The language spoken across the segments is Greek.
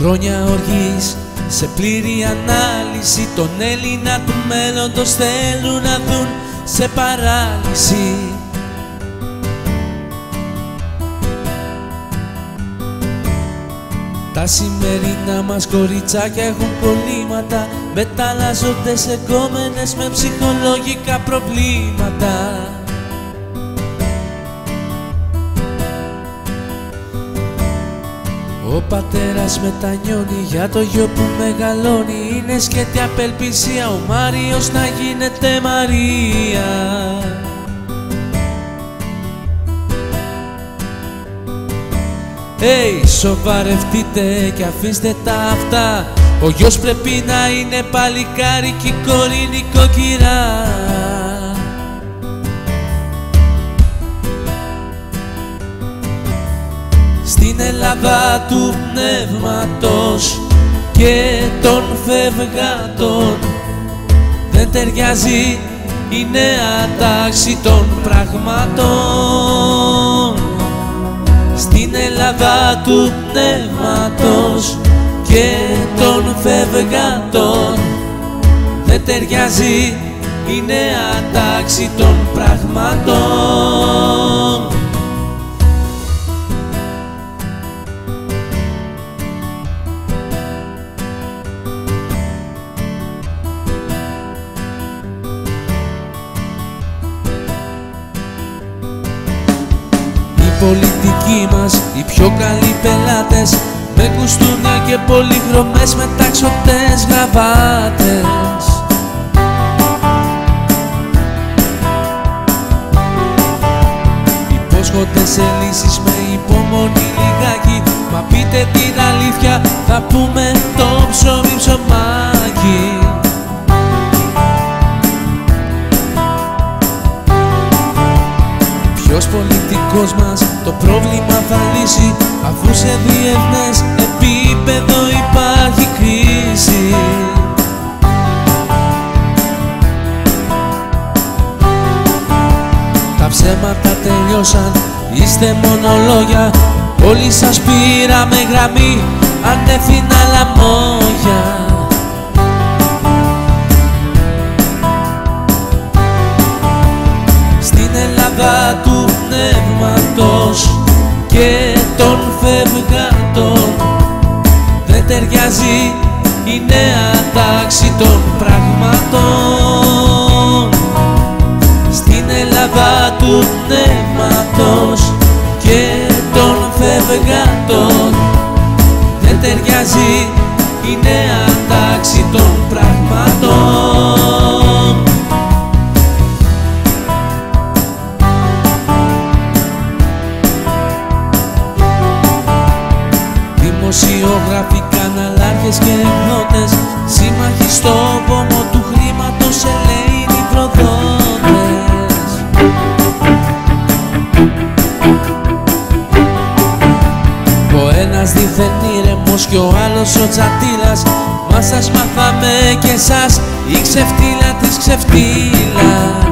Χρόνια οργής σε πλήρη ανάλυση Τον Έλληνα του μέλλοντος θέλουν να δουν σε παράλυση. Τα σημερινά μας κοριτσάκια έχουν κολλήματα Μεταλλάζονται σε κόμενες με ψυχολογικά προβλήματα Ο πατέρας μετανιώνει για το γιο που μεγαλώνει. Είναι σκέτη απελπισία ο Μάριος να γίνεται Μαρία. Hey, σοβαρευτείτε και αφήστε τα αυτά. Ο γιος πρέπει να είναι παλικάρι και η κόρη νοικοκυρά Στην Ελλάδα του πνεύματος και των φευγάτων. Δεν ταιριάζει η νέα τάξη των πραγμάτων. Στην Ελλάδα του πνεύματος και των φευγάτων. Δεν ταιριάζει η νέα τάξη των πραγμάτων πολιτικοί μας οι πιο καλοί πελάτες. Με κουστούνια και πολυχρωμές μεταξωτές γραβάτες. Υπόσχονται σε λύσεις με υπομονή λιγάκι. Μα πείτε την αλήθεια θα πούμε το ψωμί ψωμάκι Ποιος πολιτικός μας το πρόβλημα θα λύσει. Αφού σε διεθνές επίπεδο υπάρχει κρίση. Τα ψέματα τελειώσαν, είστε μόνο λόγια Όλοι σας πήραμε γραμμή, ανέφηνα λαμόγια ταιριάζει η νέα τάξη των πραγμάτων. Στην Ελλάδα του πνεύματος και ήρεμος και ο άλλος ο τσατήλας Μα σας μάθαμε και εσάς η ξεφτύλα της ξεφτύλας.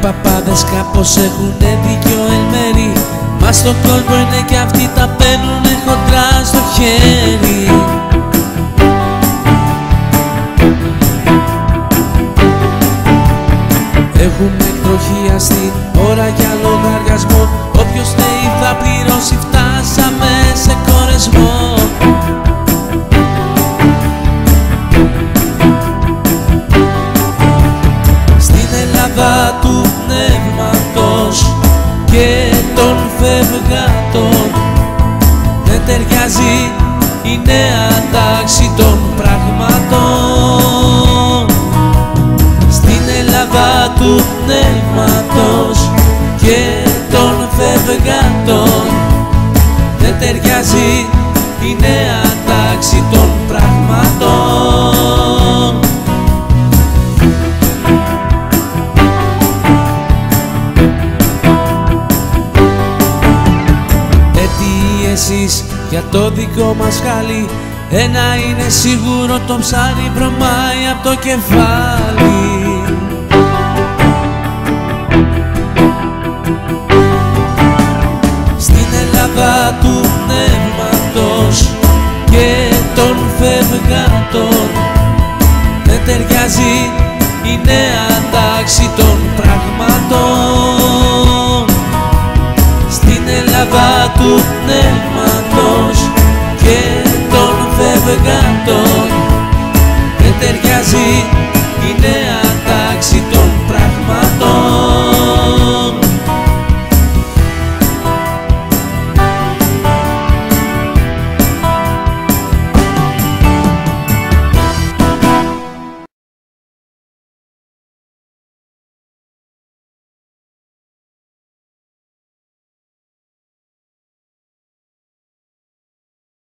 Παπάδες κάπως έχουνε δίκιο εν μέρη Μας στο κόλπο είναι κι αυτοί τα παίρνουνε χοντρά στο χέρι Έχουμε εκτροχία στην ώρα για λογαριασμό. Όποιος λέει θα πληρώσει φτάσαμε σε κορεσμό. Του πνεύματος και των φευγάτων δεν ταιριάζει η νέα τάξη των πραγμάτων και των φευγάτων δεν ταιριάζει η νέα τάξη των πραγμάτων. Εσείς για το δικό μας χάλι. Ένα είναι σίγουρο το ψάρι βρωμάει από το κεφάλι φλόγα του πνεύματος και των φευγάτων. Δεν ταιριάζει η νέα τάξη των πραγμάτων. Στην Ελλάδα του πνεύματος και των φευγάτων. Δεν ταιριάζει η νέα